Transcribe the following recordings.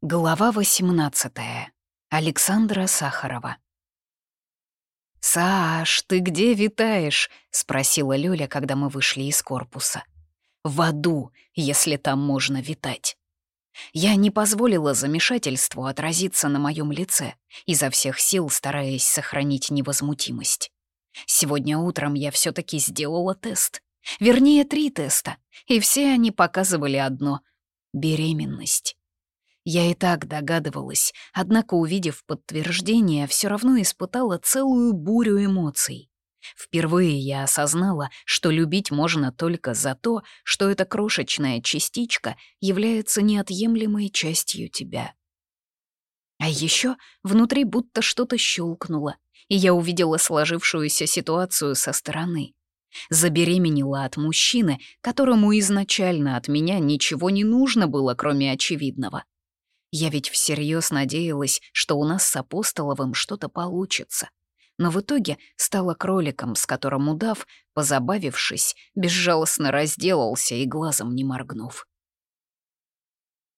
Глава 18. Александра Сахарова. «Саш, ты где витаешь?» — спросила Лёля, когда мы вышли из корпуса. «В аду, если там можно витать». Я не позволила замешательству отразиться на моем лице, изо всех сил стараясь сохранить невозмутимость. Сегодня утром я все таки сделала тест. Вернее, три теста, и все они показывали одно — беременность. Я и так догадывалась, однако, увидев подтверждение, все равно испытала целую бурю эмоций. Впервые я осознала, что любить можно только за то, что эта крошечная частичка является неотъемлемой частью тебя. А еще внутри будто что-то щелкнуло, и я увидела сложившуюся ситуацию со стороны. Забеременела от мужчины, которому изначально от меня ничего не нужно было, кроме очевидного — я ведь всерьез надеялась, что у нас с Апостоловым что-то получится. Но в итоге стала кроликом, с которым удав, позабавившись, безжалостно разделался и глазом не моргнув.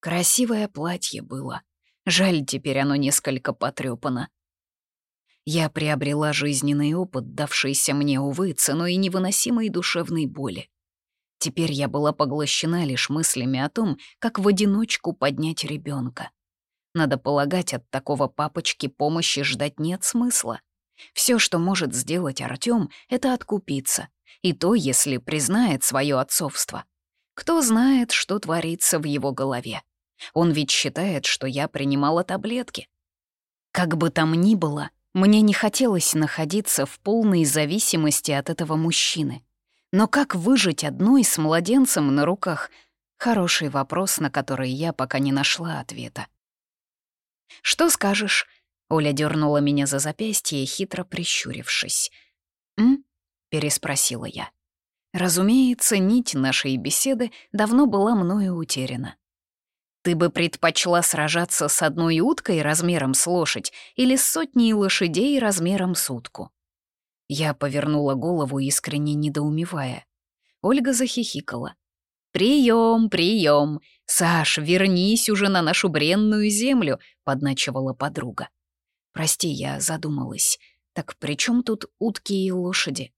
Красивое платье было. Жаль, теперь оно несколько потрёпано. Я приобрела жизненный опыт, давшийся мне, увы, ценой невыносимой душевной боли. Теперь я была поглощена лишь мыслями о том, как в одиночку поднять ребенка. Надо полагать, от такого папочки помощи ждать нет смысла. Все, что может сделать Артём, это откупиться. И то, если признает свое отцовство. Кто знает, что творится в его голове. Он ведь считает, что я принимала таблетки. Как бы там ни было, мне не хотелось находиться в полной зависимости от этого мужчины. Но как выжить одной с младенцем на руках? Хороший вопрос, на который я пока не нашла ответа. «Что скажешь?» — Оля дернула меня за запястье, хитро прищурившись. «М?» — переспросила я. Разумеется, нить нашей беседы давно была мною утеряна. Ты бы предпочла сражаться с одной уткой размером с лошадь или с сотней лошадей размером с утку? Я повернула голову, искренне недоумевая. Ольга захихикала. «Прием, прием! Саш, вернись уже на нашу бренную землю!» — подначивала подруга. «Прости, я задумалась. Так при чем тут утки и лошади?»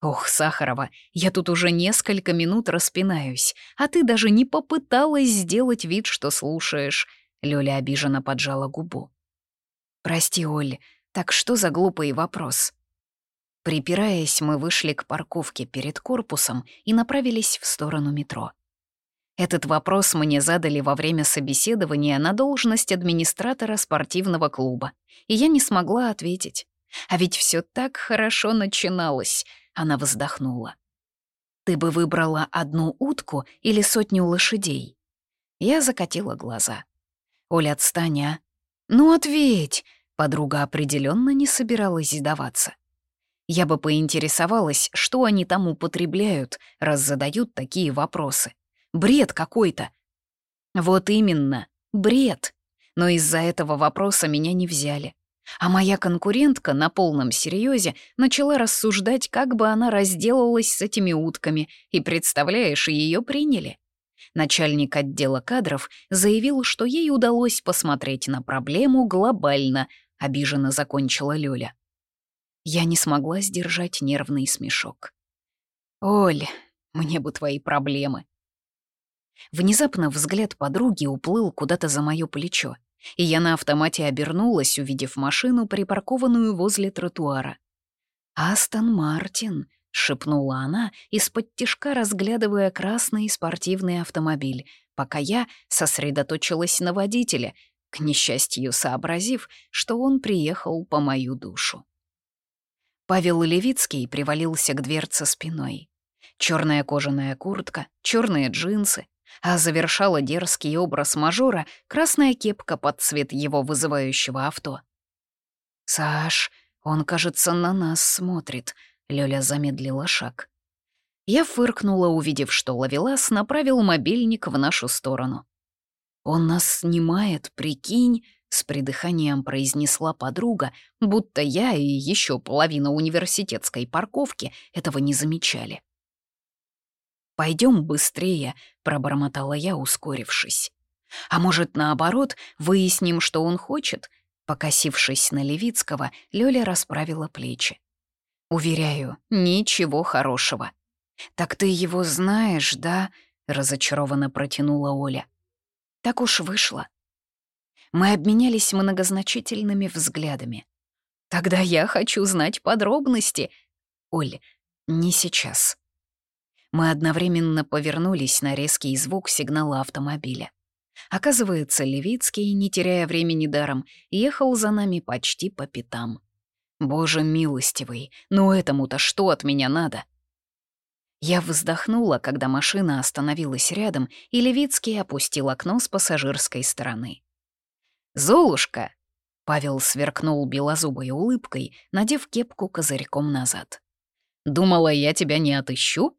«Ох, Сахарова, я тут уже несколько минут распинаюсь, а ты даже не попыталась сделать вид, что слушаешь», — Лёля обиженно поджала губу. «Прости, Оль, так что за глупый вопрос?» Припираясь, мы вышли к парковке перед корпусом и направились в сторону метро. Этот вопрос мне задали во время собеседования на должность администратора спортивного клуба, и я не смогла ответить. А ведь все так хорошо начиналось, она вздохнула. «Ты бы выбрала одну утку или сотню лошадей?» Я закатила глаза. «Оля, отстань, а!» «Ну, ответь!» Подруга определенно не собиралась сдаваться. Я бы поинтересовалась, что они там употребляют, раз задают такие вопросы. Бред какой-то. Вот именно, бред. Но из-за этого вопроса меня не взяли. А моя конкурентка на полном серьезе начала рассуждать, как бы она разделалась с этими утками, и, представляешь, ее приняли. Начальник отдела кадров заявил, что ей удалось посмотреть на проблему глобально, обиженно закончила Лёля. Я не смогла сдержать нервный смешок. «Оль, мне бы твои проблемы». Внезапно взгляд подруги уплыл куда-то за моё плечо, и я на автомате обернулась, увидев машину, припаркованную возле тротуара. «Астон Мартин», — шепнула она, из-под тишка разглядывая красный спортивный автомобиль, пока я сосредоточилась на водителе, к несчастью сообразив, что он приехал по мою душу. Павел Левицкий привалился к дверце спиной. Черная кожаная куртка, черные джинсы, а завершала дерзкий образ мажора красная кепка под цвет его вызывающего авто. «Саш, он, кажется, на нас смотрит», — Лёля замедлила шаг. Я фыркнула, увидев, что Лавелас направил мобильник в нашу сторону. «Он нас снимает, прикинь», с придыханием произнесла подруга, будто я и еще половина университетской парковки этого не замечали. Пойдем быстрее», — пробормотала я, ускорившись. А может, наоборот, выясним, что он хочет? Покосившись на Левицкого, Лёля расправила плечи. «Уверяю, ничего хорошего». «Так ты его знаешь, да?» — разочарованно протянула Оля. «Так уж вышло». Мы обменялись многозначительными взглядами. «Тогда я хочу знать подробности». «Оль, не сейчас». Мы одновременно повернулись на резкий звук сигнала автомобиля. Оказывается, Левицкий, не теряя времени даром, ехал за нами почти по пятам. Боже милостивый, ну этому-то что от меня надо? Я вздохнула, когда машина остановилась рядом, и Левицкий опустил окно с пассажирской стороны. «Золушка!» — Павел сверкнул белозубой улыбкой, надев кепку козырьком назад. «Думала, я тебя не отыщу?»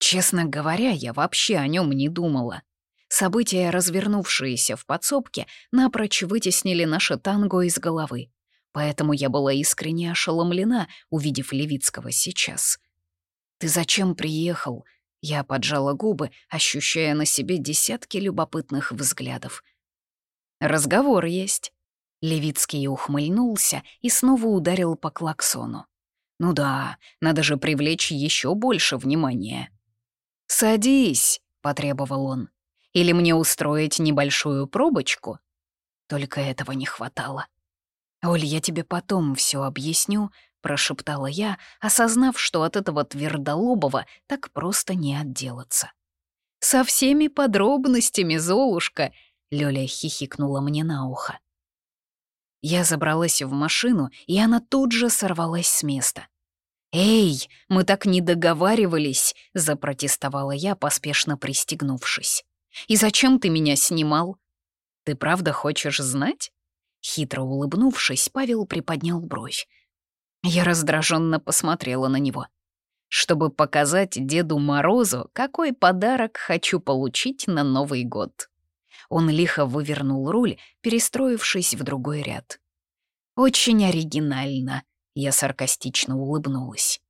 Честно говоря, я вообще о нем не думала. События, развернувшиеся в подсобке, напрочь вытеснили наше танго из головы. Поэтому я была искренне ошеломлена, увидев Левицкого сейчас. «Ты зачем приехал?» Я поджала губы, ощущая на себе десятки любопытных взглядов. «Разговор есть». Левицкий ухмыльнулся и снова ударил по клаксону. «Ну да, надо же привлечь еще больше внимания». «Садись», — потребовал он. «Или мне устроить небольшую пробочку?» Только этого не хватало. «Оль, я тебе потом все объясню», — прошептала я, осознав, что от этого твердолобого так просто не отделаться. «Со всеми подробностями, Золушка!» — Лёля хихикнула мне на ухо. Я забралась в машину, и она тут же сорвалась с места. «Эй, мы так не договаривались!» — запротестовала я, поспешно пристегнувшись. «И зачем ты меня снимал?» «Ты правда хочешь знать?» Хитро улыбнувшись, Павел приподнял бровь. Я раздраженно посмотрела на него. Чтобы показать Деду Морозу, какой подарок хочу получить на Новый год. Он лихо вывернул руль, перестроившись в другой ряд. «Очень оригинально», — я саркастично улыбнулась.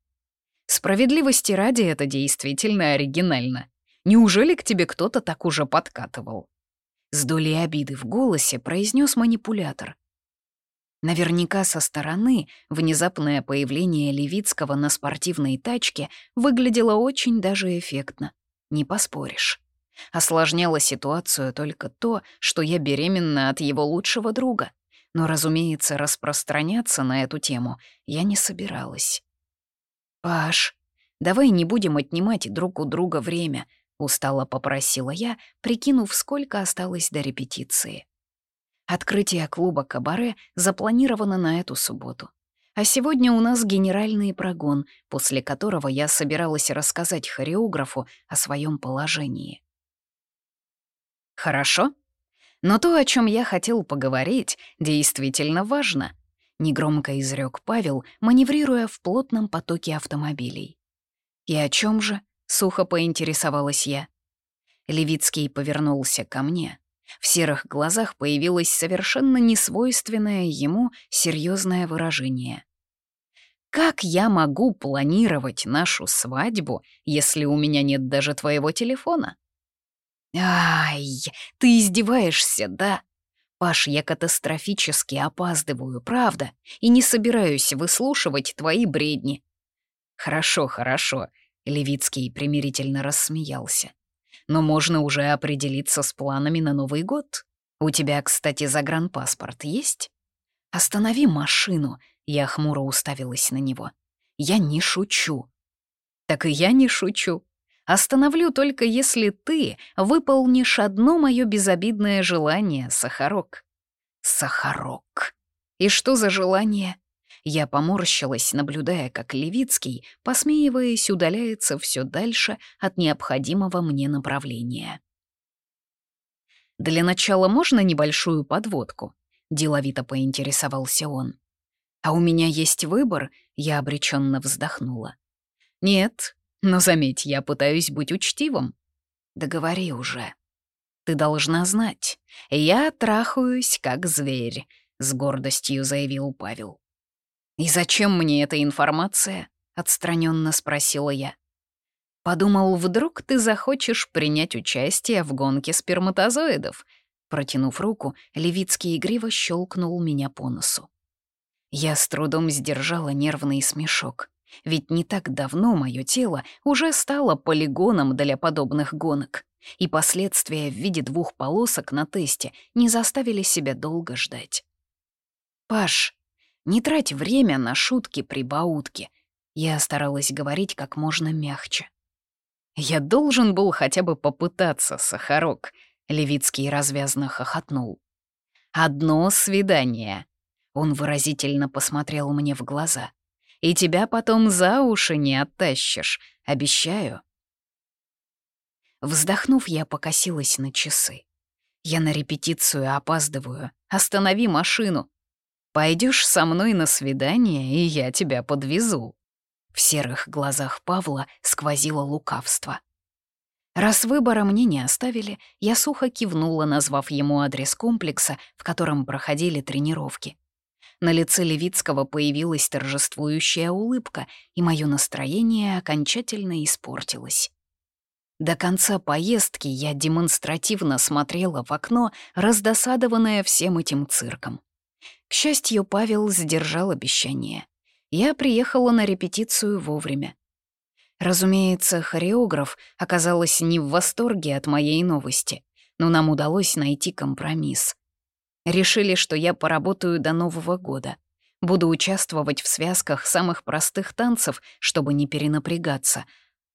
«Справедливости ради это действительно оригинально. Неужели к тебе кто-то так уже подкатывал?» С долей обиды в голосе произнес манипулятор. Наверняка со стороны внезапное появление Левицкого на спортивной тачке выглядело очень даже эффектно. Не поспоришь. Осложняло ситуацию только то, что я беременна от его лучшего друга. Но, разумеется, распространяться на эту тему я не собиралась. «Паш, давай не будем отнимать друг у друга время», — устало попросила я, прикинув, сколько осталось до репетиции. Открытие клуба «Кабаре» запланировано на эту субботу. А сегодня у нас генеральный прогон, после которого я собиралась рассказать хореографу о своем положении. Хорошо. Но то, о чем я хотел поговорить, действительно важно. Негромко изрек Павел, маневрируя в плотном потоке автомобилей. И о чем же? Сухо поинтересовалась я. Левицкий повернулся ко мне. В серых глазах появилось совершенно несвойственное ему серьезное выражение. «Как я могу планировать нашу свадьбу, если у меня нет даже твоего телефона?» «Ай, ты издеваешься, да?» «Паш, я катастрофически опаздываю, правда, и не собираюсь выслушивать твои бредни». «Хорошо, хорошо», Левицкий примирительно рассмеялся. «Но можно уже определиться с планами на Новый год. У тебя, кстати, загранпаспорт есть?» «Останови машину», — я хмуро уставилась на него. «Я не шучу». «Так и я не шучу. Остановлю только если ты выполнишь одно мое безобидное желание, Сахарок». «Сахарок. И что за желание?» Я поморщилась, наблюдая, как Левицкий, посмеиваясь, удаляется все дальше от необходимого мне направления. «Для начала можно небольшую подводку?» — деловито поинтересовался он. «А у меня есть выбор?» — я обреченно вздохнула. «Нет, но заметь, я пытаюсь быть учтивым». «Да говори уже». «Ты должна знать, я трахаюсь как зверь», — с гордостью заявил Павел. «И зачем мне эта информация?» — отстраненно спросила я. Подумал, вдруг ты захочешь принять участие в гонке сперматозоидов. Протянув руку, Левицкий игриво щелкнул меня по носу. Я с трудом сдержала нервный смешок. Ведь не так давно мое тело уже стало полигоном для подобных гонок, и последствия в виде двух полосок на тесте не заставили себя долго ждать. «Паш, не трать время на шутки-прибаутки», я старалась говорить как можно мягче. «Я должен был хотя бы попытаться, Сахарок», — Левицкий развязно хохотнул. «Одно свидание». Он выразительно посмотрел мне в глаза. «И тебя потом за уши не оттащишь, обещаю». Вздохнув, я покосилась на часы. «Я на репетицию опаздываю. Останови машину. Пойдешь со мной на свидание, и я тебя подвезу». В серых глазах Павла сквозило лукавство. Раз выбора мне не оставили, я сухо кивнула, назвав ему адрес комплекса, в котором проходили тренировки. На лице Левицкого появилась торжествующая улыбка, и мое настроение окончательно испортилось. До конца поездки я демонстративно смотрела в окно, раздосадованная всем этим цирком. К счастью, Павел сдержал обещание я приехала на репетицию вовремя. Разумеется, хореограф оказалась не в восторге от моей новости, но нам удалось найти компромисс. Решили, что я поработаю до Нового года. Буду участвовать в связках самых простых танцев, чтобы не перенапрягаться.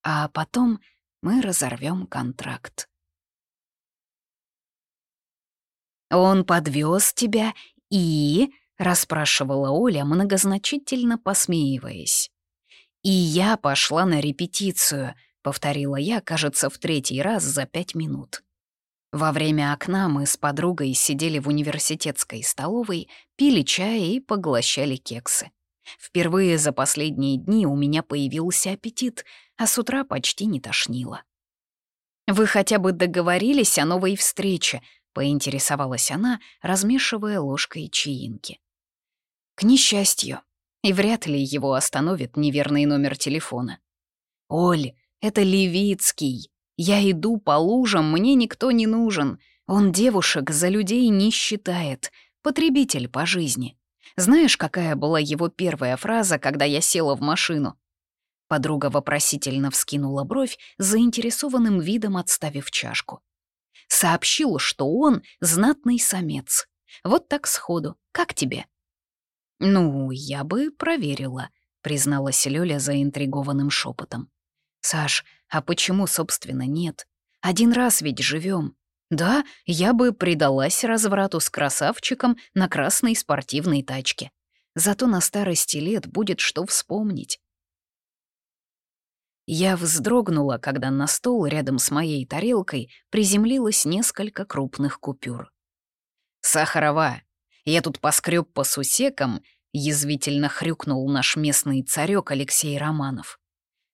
А потом мы разорвем контракт. «Он подвез тебя и...» расспрашивала Оля, многозначительно посмеиваясь. «И я пошла на репетицию», — повторила я, кажется, в третий раз за пять минут. Во время окна мы с подругой сидели в университетской столовой, пили чай и поглощали кексы. Впервые за последние дни у меня появился аппетит, а с утра почти не тошнило. «Вы хотя бы договорились о новой встрече?» — поинтересовалась она, размешивая ложкой чаинки. К несчастью. И вряд ли его остановит неверный номер телефона. «Оль, это Левицкий. Я иду по лужам, мне никто не нужен. Он девушек за людей не считает. Потребитель по жизни. Знаешь, какая была его первая фраза, когда я села в машину?» Подруга вопросительно вскинула бровь, заинтересованным видом отставив чашку. Сообщил, что он знатный самец. Вот так сходу. Как тебе? «Ну, я бы проверила», — призналась Лёля заинтригованным шепотом. «Саш, а почему, собственно, нет? Один раз ведь живем. Да, я бы предалась разврату с красавчиком на красной спортивной тачке. Зато на старости лет будет что вспомнить». Я вздрогнула, когда на стол рядом с моей тарелкой приземлилось несколько крупных купюр. «Сахарова, я тут поскреб по сусекам, язвительно хрюкнул наш местный царек Алексей Романов.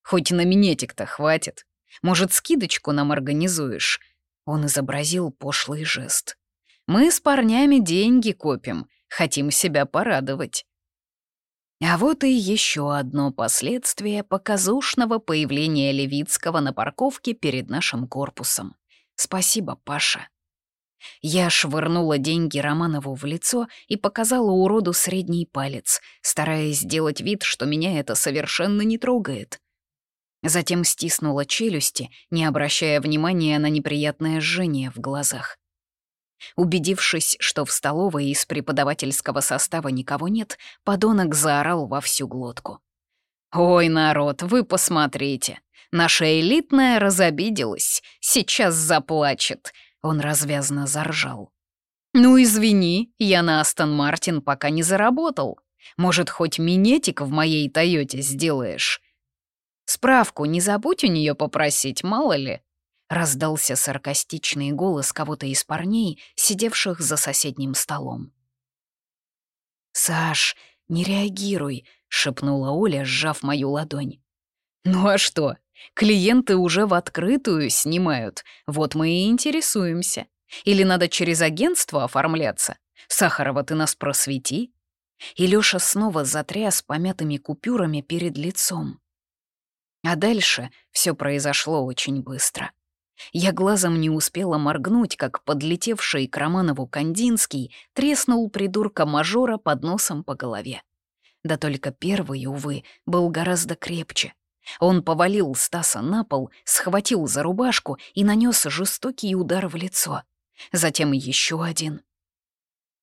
Хоть на минетик-то хватит. Может, скидочку нам организуешь? Он изобразил пошлый жест. Мы с парнями деньги копим, хотим себя порадовать. А вот и еще одно последствие показушного появления Левицкого на парковке перед нашим корпусом. Спасибо, Паша. Я швырнула деньги Романову в лицо и показала уроду средний палец, стараясь сделать вид, что меня это совершенно не трогает. Затем стиснула челюсти, не обращая внимания на неприятное жжение в глазах. Убедившись, что в столовой из преподавательского состава никого нет, подонок заорал во всю глотку. «Ой, народ, вы посмотрите! Наша элитная разобиделась, сейчас заплачет. Он развязно заржал. «Ну, извини, я на Астон Мартин пока не заработал. Может, хоть минетик в моей Тойоте сделаешь?» «Справку не забудь у нее попросить, мало ли». Раздался саркастичный голос кого-то из парней, сидевших за соседним столом. «Саш, не реагируй», — шепнула Оля, сжав мою ладонь. «Ну а что? Клиенты уже в открытую снимают, вот мы и интересуемся. Или надо через агентство оформляться? Сахарова, ты нас просвети». И Лёша снова затряс помятыми купюрами перед лицом. А дальше все произошло очень быстро. Я глазом не успела моргнуть, как подлетевший к Романову Кандинский треснул придурка мажора под носом по голове. Да только первый, увы, был гораздо крепче. Он повалил Стаса на пол, схватил за рубашку и нанес жестокий удар в лицо. Затем еще один.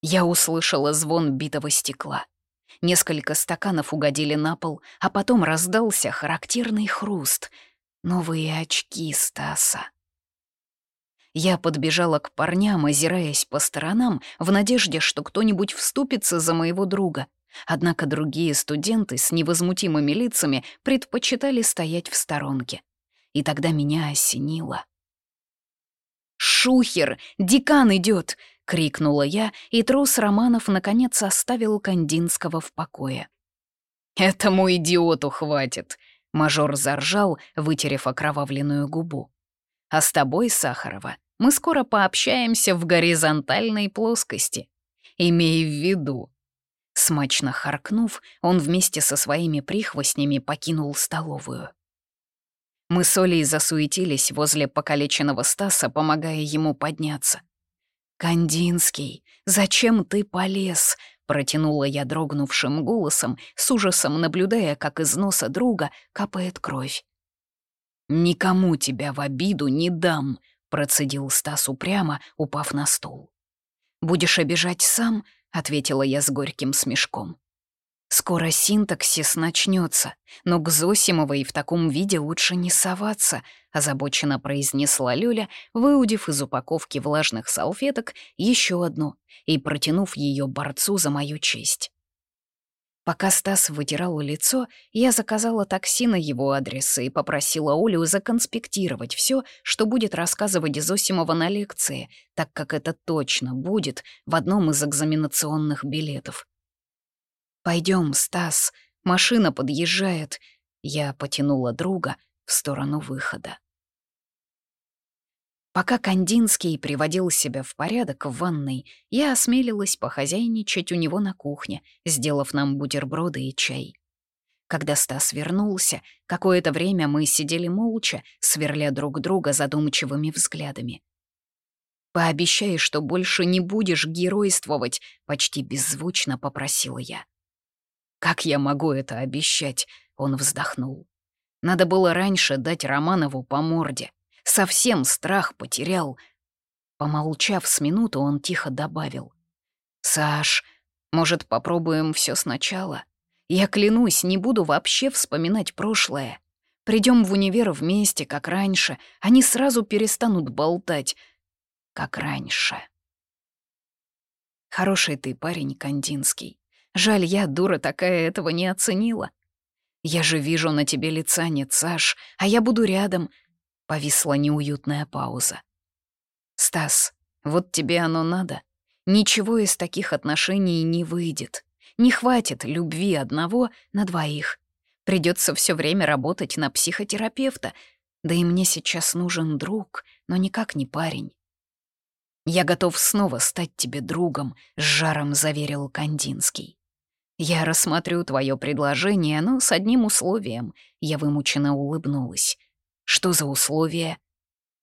Я услышала звон битого стекла. Несколько стаканов угодили на пол, а потом раздался характерный хруст. Новые очки Стаса. Я подбежала к парням, озираясь по сторонам, в надежде, что кто-нибудь вступится за моего друга. Однако другие студенты с невозмутимыми лицами предпочитали стоять в сторонке. И тогда меня осенило. «Шухер! Декан идет! крикнула я, и трус Романов наконец оставил Кандинского в покое. «Этому идиоту хватит!» — мажор заржал, вытерев окровавленную губу. «А с тобой, Сахарова, мы скоро пообщаемся в горизонтальной плоскости. Имей в виду, Смачно харкнув, он вместе со своими прихвостнями покинул столовую. Мы с Олей засуетились возле покалеченного Стаса, помогая ему подняться. «Кандинский, зачем ты полез?» — протянула я дрогнувшим голосом, с ужасом наблюдая, как из носа друга капает кровь. «Никому тебя в обиду не дам», — процедил Стас упрямо, упав на стул. «Будешь обижать сам?» — ответила я с горьким смешком. «Скоро синтаксис начнется, но к Зосимовой в таком виде лучше не соваться», — озабоченно произнесла Люля, выудив из упаковки влажных салфеток еще одну и протянув ее борцу за мою честь. Пока Стас вытирал лицо, я заказала такси на его адрес и попросила Олю законспектировать все, что будет рассказывать Зосимова на лекции, так как это точно будет в одном из экзаменационных билетов. Пойдем, Стас, машина подъезжает. Я потянула друга в сторону выхода. Пока Кандинский приводил себя в порядок в ванной, я осмелилась похозяйничать у него на кухне, сделав нам бутерброды и чай. Когда Стас вернулся, какое-то время мы сидели молча, сверля друг друга задумчивыми взглядами. «Пообещай, что больше не будешь геройствовать», — почти беззвучно попросила я. «Как я могу это обещать?» — он вздохнул. «Надо было раньше дать Романову по морде. Совсем страх потерял. Помолчав с минуту, он тихо добавил. «Саш, может, попробуем все сначала? Я клянусь, не буду вообще вспоминать прошлое. Придем в универ вместе, как раньше. Они сразу перестанут болтать, как раньше». Хороший ты парень, Кандинский. Жаль, я, дура такая, этого не оценила. Я же вижу на тебе лица нет, Саш, а я буду рядом, Повисла неуютная пауза. «Стас, вот тебе оно надо. Ничего из таких отношений не выйдет. Не хватит любви одного на двоих. Придется все время работать на психотерапевта. Да и мне сейчас нужен друг, но никак не парень. «Я готов снова стать тебе другом», — с жаром заверил Кандинский. «Я рассмотрю твое предложение, но с одним условием», — я вымученно улыбнулась. Что за условия?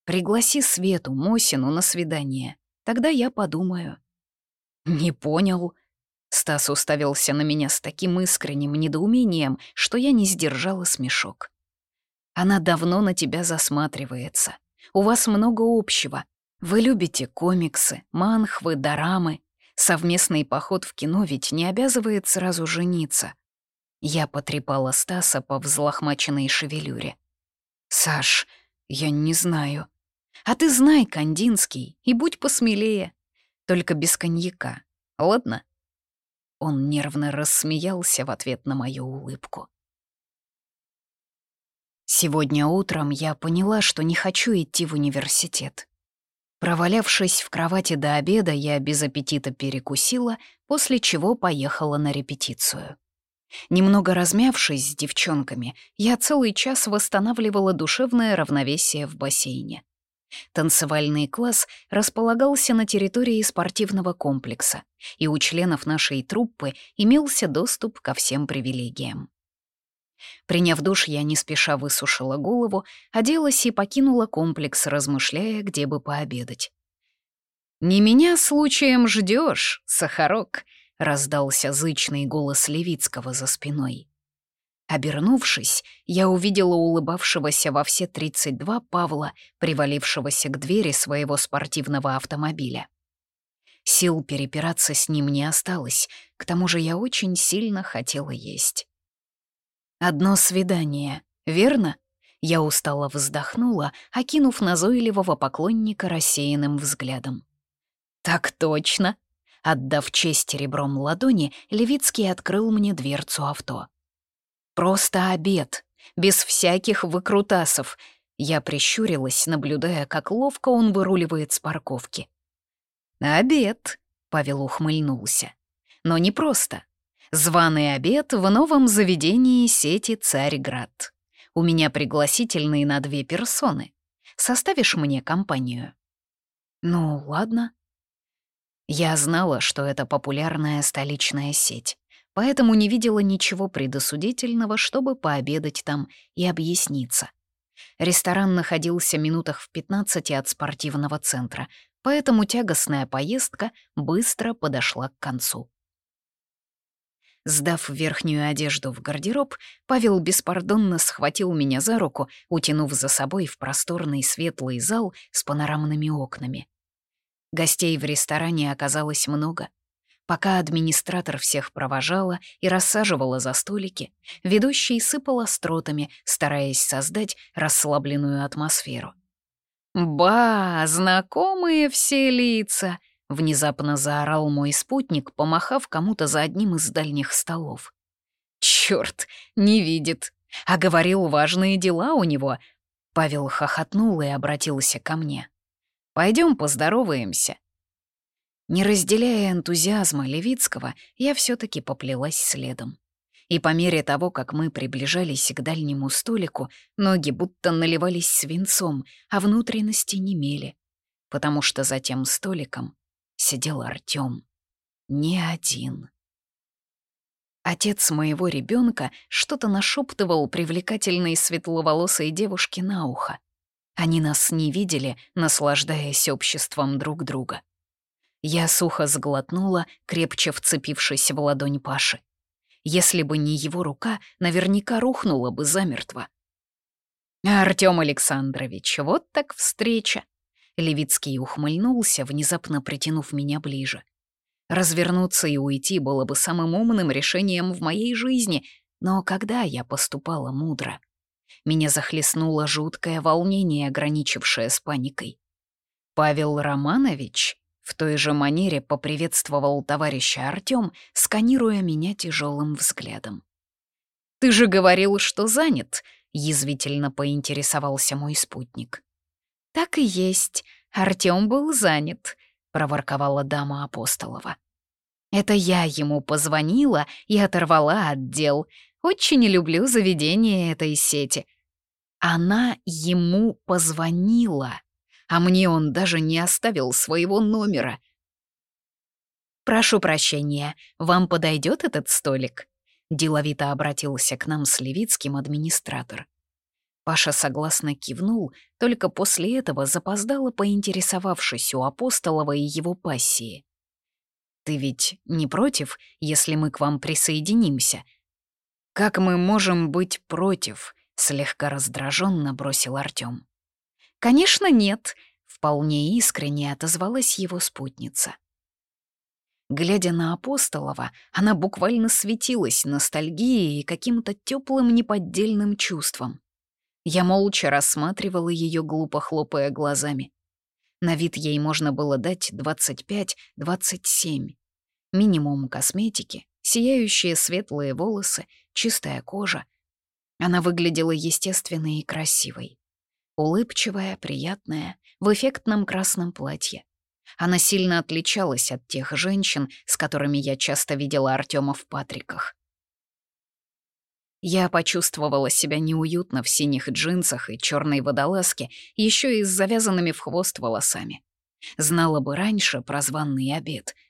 Пригласи Свету Мосину на свидание. Тогда я подумаю. Не понял. Стас уставился на меня с таким искренним недоумением, что я не сдержала смешок. Она давно на тебя засматривается. У вас много общего. Вы любите комиксы, манхвы, дорамы. Совместный поход в кино ведь не обязывает сразу жениться. Я потрепала Стаса по взлохмаченной шевелюре. «Саш, я не знаю. А ты знай, Кандинский, и будь посмелее. Только без коньяка, ладно?» Он нервно рассмеялся в ответ на мою улыбку. Сегодня утром я поняла, что не хочу идти в университет. Провалявшись в кровати до обеда, я без аппетита перекусила, после чего поехала на репетицию. Немного размявшись с девчонками, я целый час восстанавливала душевное равновесие в бассейне. Танцевальный класс располагался на территории спортивного комплекса, и у членов нашей труппы имелся доступ ко всем привилегиям. Приняв душ, я не спеша высушила голову, оделась и покинула комплекс, размышляя, где бы пообедать. «Не меня случаем ждешь, Сахарок», — раздался зычный голос Левицкого за спиной. Обернувшись, я увидела улыбавшегося во все 32 Павла, привалившегося к двери своего спортивного автомобиля. Сил перепираться с ним не осталось, к тому же я очень сильно хотела есть. Одно свидание, верно? Я устало вздохнула, окинув назойливого поклонника рассеянным взглядом. «Так точно!» Отдав честь ребром ладони, Левицкий открыл мне дверцу авто. «Просто обед, без всяких выкрутасов». Я прищурилась, наблюдая, как ловко он выруливает с парковки. «Обед», — Павел ухмыльнулся. «Но не просто. Званый обед в новом заведении сети «Царьград». У меня пригласительные на две персоны. Составишь мне компанию?» «Ну, ладно», я знала, что это популярная столичная сеть, поэтому не видела ничего предосудительного, чтобы пообедать там и объясниться. Ресторан находился минутах в 15 от спортивного центра, поэтому тягостная поездка быстро подошла к концу. Сдав верхнюю одежду в гардероб, Павел беспардонно схватил меня за руку, утянув за собой в просторный светлый зал с панорамными окнами. Гостей в ресторане оказалось много. Пока администратор всех провожала и рассаживала за столики, ведущий сыпал остротами, стараясь создать расслабленную атмосферу. «Ба, знакомые все лица!» — внезапно заорал мой спутник, помахав кому-то за одним из дальних столов. «Чёрт, не видит! А говорил, важные дела у него!» Павел хохотнул и обратился ко мне. Пойдем поздороваемся». Не разделяя энтузиазма Левицкого, я все таки поплелась следом. И по мере того, как мы приближались к дальнему столику, ноги будто наливались свинцом, а внутренности немели, потому что за тем столиком сидел Артём. Не один. Отец моего ребенка что-то нашептывал привлекательной светловолосой девушке на ухо. Они нас не видели, наслаждаясь обществом друг друга. Я сухо сглотнула, крепче вцепившись в ладонь Паши. Если бы не его рука, наверняка рухнула бы замертво. «Артём Александрович, вот так встреча!» Левицкий ухмыльнулся, внезапно притянув меня ближе. Развернуться и уйти было бы самым умным решением в моей жизни, но когда я поступала мудро? Меня захлестнуло жуткое волнение, ограничившее с паникой. Павел Романович в той же манере поприветствовал товарища Артём, сканируя меня тяжелым взглядом. «Ты же говорил, что занят», — язвительно поинтересовался мой спутник. «Так и есть, Артём был занят», — проворковала дама Апостолова. «Это я ему позвонила и оторвала от дел. Очень люблю заведение этой сети. Она ему позвонила, а мне он даже не оставил своего номера. «Прошу прощения, вам подойдет этот столик?» Деловито обратился к нам с Левицким администратор. Паша согласно кивнул, только после этого запоздало поинтересовавшись у Апостолова и его пассии. «Ты ведь не против, если мы к вам присоединимся?» «Как мы можем быть против?» — слегка раздраженно бросил Артём. «Конечно, нет», — вполне искренне отозвалась его спутница. Глядя на Апостолова, она буквально светилась ностальгией и каким-то теплым неподдельным чувством. Я молча рассматривала ее, глупо хлопая глазами. На вид ей можно было дать 25-27. Минимум косметики, сияющие светлые волосы, чистая кожа. Она выглядела естественной и красивой. Улыбчивая, приятная, в эффектном красном платье. Она сильно отличалась от тех женщин, с которыми я часто видела Артема в Патриках. Я почувствовала себя неуютно в синих джинсах и черной водолазке, еще и с завязанными в хвост волосами. Знала бы раньше про званный обед —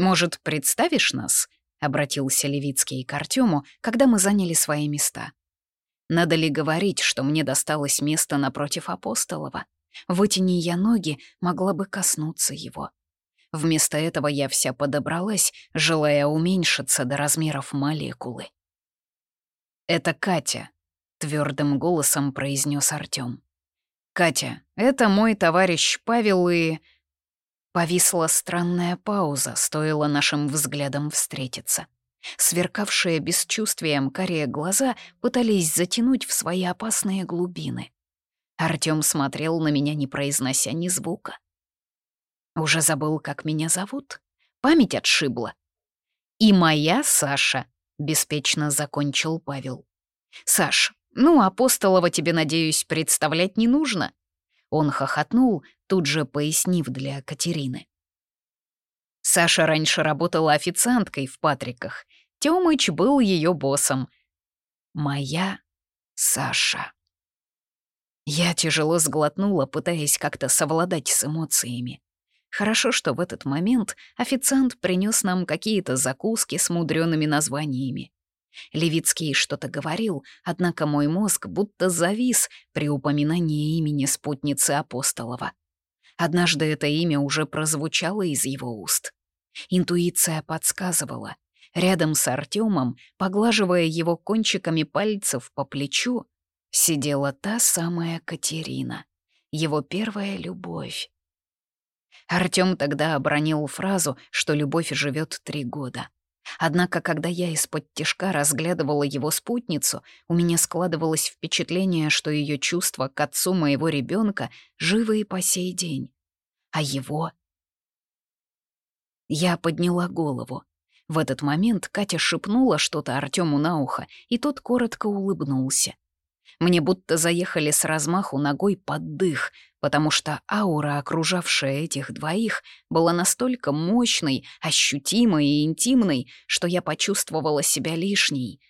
«Может, представишь нас?» — обратился Левицкий к Артему, когда мы заняли свои места. «Надо ли говорить, что мне досталось место напротив Апостолова? Вытяни я ноги, могла бы коснуться его. Вместо этого я вся подобралась, желая уменьшиться до размеров молекулы. «Это Катя», — твердым голосом произнес Артём. «Катя, это мой товарищ Павел и...» Повисла странная пауза, стоило нашим взглядам встретиться. Сверкавшие бесчувствием карие глаза пытались затянуть в свои опасные глубины. Артём смотрел на меня, не произнося ни звука. Уже забыл, как меня зовут? Память отшибла. «И моя Саша», — беспечно закончил Павел. «Саш, ну, Апостолова тебе, надеюсь, представлять не нужно?» Он хохотнул, тут же пояснив для Катерины. Саша раньше работала официанткой в Патриках. Тёмыч был ее боссом. Моя Саша. Я тяжело сглотнула, пытаясь как-то совладать с эмоциями. Хорошо, что в этот момент официант принес нам какие-то закуски с мудреными названиями. Левицкий что-то говорил, однако мой мозг будто завис при упоминании имени спутницы Апостолова. Однажды это имя уже прозвучало из его уст. Интуиция подсказывала. Рядом с Артемом, поглаживая его кончиками пальцев по плечу, сидела та самая Катерина, его первая любовь. Артём тогда обронил фразу, что любовь живет три года. Однако, когда я из-под тишка разглядывала его спутницу, у меня складывалось впечатление, что ее чувства к отцу моего ребенка живы и по сей день. А его... Я подняла голову. В этот момент Катя шепнула что-то Артему на ухо, и тот коротко улыбнулся. Мне будто заехали с размаху ногой под дых, потому что аура, окружавшая этих двоих, была настолько мощной, ощутимой и интимной, что я почувствовала себя лишней.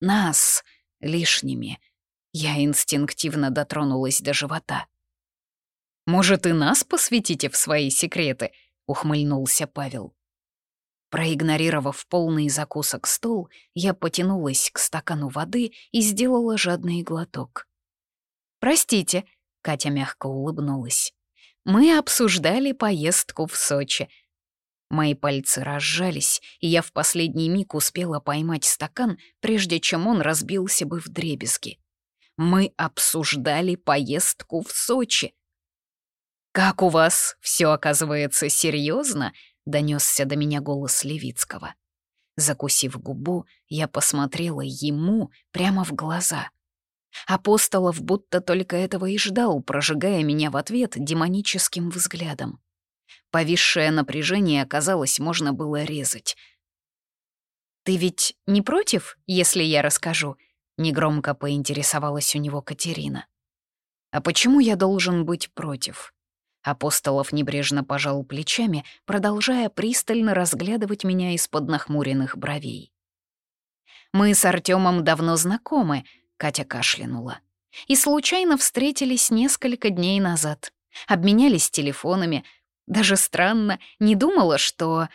Нас лишними. Я инстинктивно дотронулась до живота. «Может, и нас посвятите в свои секреты?» — ухмыльнулся Павел. Проигнорировав полный закусок стол, я потянулась к стакану воды и сделала жадный глоток. «Простите», — Катя мягко улыбнулась, — «мы обсуждали поездку в Сочи». Мои пальцы разжались, и я в последний миг успела поймать стакан, прежде чем он разбился бы в дребезги. Мы обсуждали поездку в Сочи. «Как у вас все оказывается серьезно? Донесся до меня голос Левицкого. Закусив губу, я посмотрела ему прямо в глаза. Апостолов будто только этого и ждал, прожигая меня в ответ демоническим взглядом. Повисшее напряжение, казалось, можно было резать. «Ты ведь не против, если я расскажу?» — негромко поинтересовалась у него Катерина. «А почему я должен быть против?» Апостолов небрежно пожал плечами, продолжая пристально разглядывать меня из-под нахмуренных бровей. «Мы с Артемом давно знакомы», — Катя кашлянула. «И случайно встретились несколько дней назад. Обменялись телефонами. Даже странно, не думала, что...»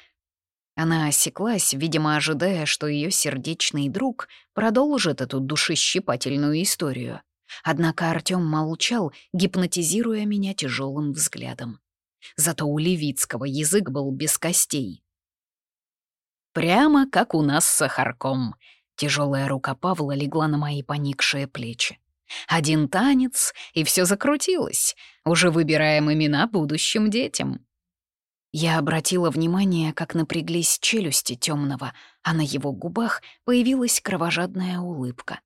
Она осеклась, видимо, ожидая, что ее сердечный друг продолжит эту душещипательную историю. Однако Артём молчал, гипнотизируя меня тяжелым взглядом. Зато у Левицкого язык был без костей. «Прямо как у нас с Сахарком», — тяжелая рука Павла легла на мои поникшие плечи. «Один танец, и все закрутилось. Уже выбираем имена будущим детям». Я обратила внимание, как напряглись челюсти темного, а на его губах появилась кровожадная улыбка.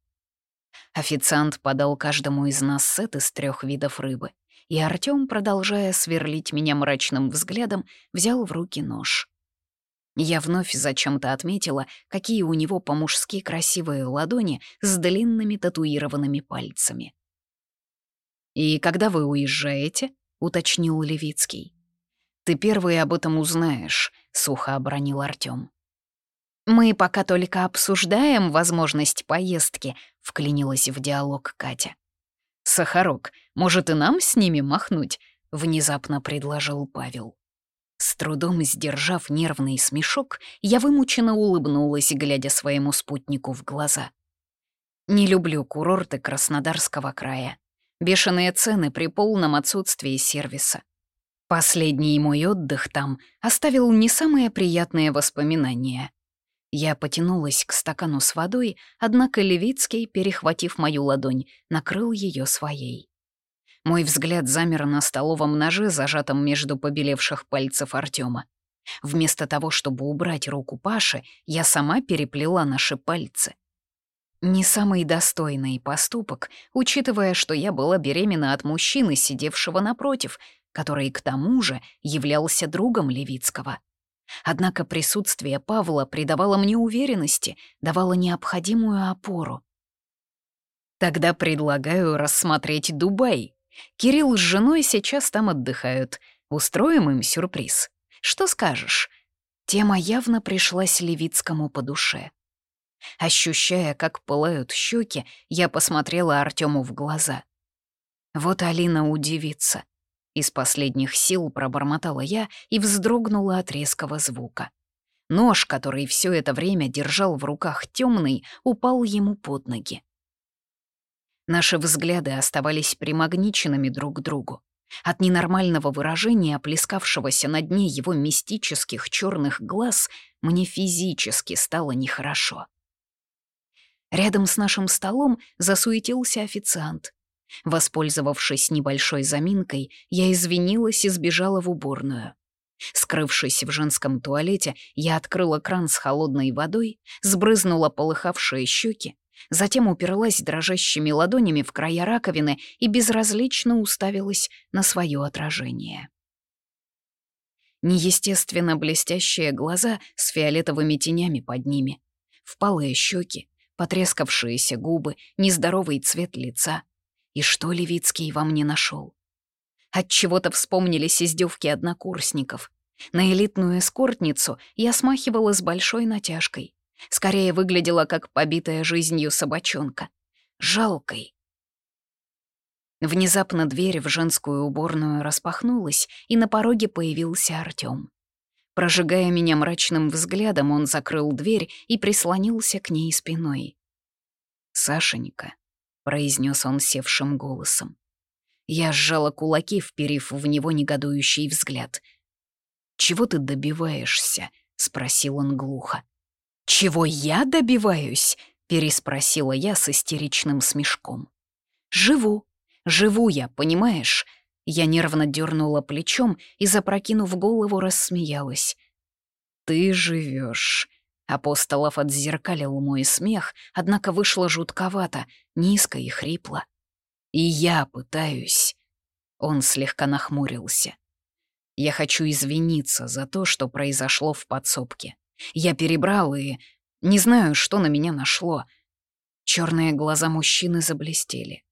Официант подал каждому из нас сет из трех видов рыбы, и Артём, продолжая сверлить меня мрачным взглядом, взял в руки нож. Я вновь зачем-то отметила, какие у него по-мужски красивые ладони с длинными татуированными пальцами. «И когда вы уезжаете?» — уточнил Левицкий. «Ты первый об этом узнаешь», — сухо обронил Артём. «Мы пока только обсуждаем возможность поездки», — вклинилась в диалог Катя. «Сахарок, может, и нам с ними махнуть?» — внезапно предложил Павел. С трудом сдержав нервный смешок, я вымученно улыбнулась, глядя своему спутнику в глаза. Не люблю курорты Краснодарского края. Бешеные цены при полном отсутствии сервиса. Последний мой отдых там оставил не самые приятные воспоминания. Я потянулась к стакану с водой, однако Левицкий, перехватив мою ладонь, накрыл ее своей. Мой взгляд замер на столовом ноже, зажатом между побелевших пальцев Артема. Вместо того, чтобы убрать руку Паши, я сама переплела наши пальцы. Не самый достойный поступок, учитывая, что я была беременна от мужчины, сидевшего напротив, который к тому же являлся другом Левицкого. Однако присутствие Павла придавало мне уверенности, давало необходимую опору. «Тогда предлагаю рассмотреть Дубай», Кирилл с женой сейчас там отдыхают. Устроим им сюрприз. Что скажешь?» Тема явно пришлась Левицкому по душе. Ощущая, как пылают щеки, я посмотрела Артему в глаза. Вот Алина удивится. Из последних сил пробормотала я и вздрогнула от резкого звука. Нож, который все это время держал в руках темный, упал ему под ноги. Наши взгляды оставались примагниченными друг к другу. От ненормального выражения, оплескавшегося на дне его мистических черных глаз, мне физически стало нехорошо. Рядом с нашим столом засуетился официант. Воспользовавшись небольшой заминкой, я извинилась и сбежала в уборную. Скрывшись в женском туалете, я открыла кран с холодной водой, сбрызнула полыхавшие щеки, Затем уперлась дрожащими ладонями в края раковины и безразлично уставилась на свое отражение. Неестественно блестящие глаза с фиолетовыми тенями под ними, впалые щеки, потрескавшиеся губы, нездоровый цвет лица. И что Левицкий во мне нашел? Отчего-то вспомнились издевки однокурсников. На элитную эскортницу я смахивала с большой натяжкой. Скорее выглядела как побитая жизнью собачонка. Жалкой. Внезапно дверь в женскую уборную распахнулась, и на пороге появился Артём. Прожигая меня мрачным взглядом, он закрыл дверь и прислонился к ней спиной. «Сашенька», — произнес он севшим голосом. Я сжала кулаки, вперив в него негодующий взгляд. «Чего ты добиваешься?» — спросил он глухо. «Чего я добиваюсь?» — переспросила я с истеричным смешком. «Живу. Живу я, понимаешь?» Я нервно дернула плечом и, запрокинув голову, рассмеялась. «Ты живешь. Апостолов отзеркалил мой смех, однако вышло жутковато, низко и хрипло. «И я пытаюсь». Он слегка нахмурился. «Я хочу извиниться за то, что произошло в подсобке. Я перебрал и... Не знаю, что на меня нашло. Черные глаза мужчины заблестели.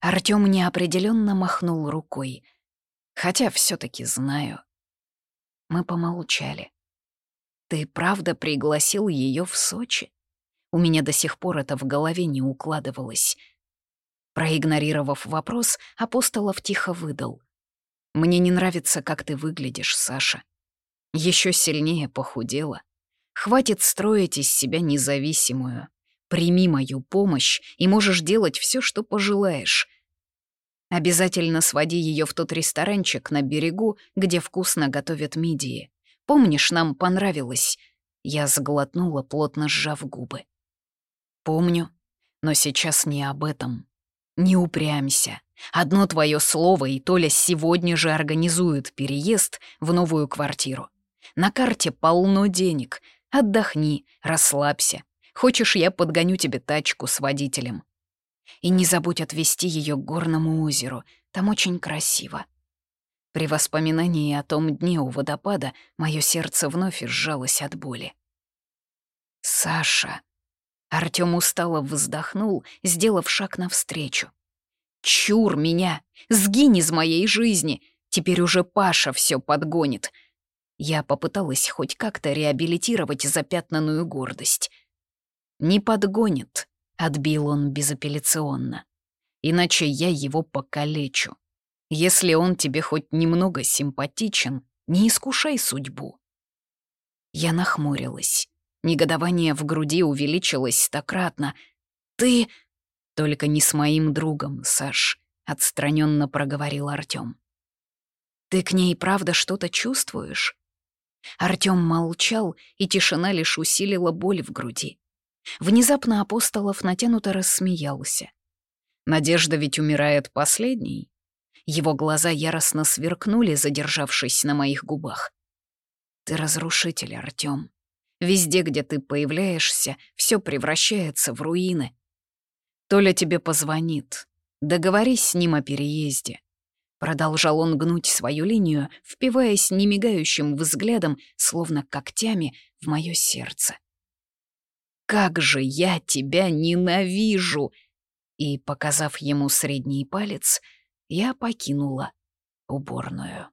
Артём неопределенно махнул рукой. Хотя все таки знаю. Мы помолчали. «Ты правда пригласил ее в Сочи?» У меня до сих пор это в голове не укладывалось. Проигнорировав вопрос, Апостолов тихо выдал. «Мне не нравится, как ты выглядишь, Саша. Еще сильнее похудела. Хватит строить из себя независимую. Прими мою помощь, и можешь делать все, что пожелаешь. Обязательно своди ее в тот ресторанчик на берегу, где вкусно готовят мидии. Помнишь, нам понравилось?» Я сглотнула, плотно сжав губы. «Помню, но сейчас не об этом. Не упрямься. Одно твое слово, и Толя сегодня же организует переезд в новую квартиру. На карте полно денег, Отдохни, расслабься. Хочешь, я подгоню тебе тачку с водителем. И не забудь отвезти ее к горному озеру, там очень красиво. При воспоминании о том дне у водопада мое сердце вновь сжалось от боли. «Саша!» Артём устало вздохнул, сделав шаг навстречу. «Чур меня! Сгинь из моей жизни! Теперь уже Паша все подгонит. Я попыталась хоть как-то реабилитировать запятнанную гордость. «Не подгонит», — отбил он безапелляционно. «Иначе я его покалечу. Если он тебе хоть немного симпатичен, Не искушай судьбу. Я нахмурилась. Негодование в груди увеличилось стократно. «Ты...» «Только не с моим другом, Саш», — отстраненно проговорил Артём. «Ты к ней правда что-то чувствуешь?» Артём молчал, и тишина лишь усилила боль в груди. Внезапно Апостолов натянуто рассмеялся. «Надежда ведь умирает последней». Его глаза яростно сверкнули, задержавшись на моих губах. «Ты разрушитель, Артём. Везде, где ты появляешься, все превращается в руины. Толя тебе позвонит. Договорись с ним о переезде. Продолжал он гнуть свою линию, впиваясь немигающим взглядом, словно когтями, в мое сердце. «Как же я тебя ненавижу!» И, показав ему средний палец, я покинула уборную.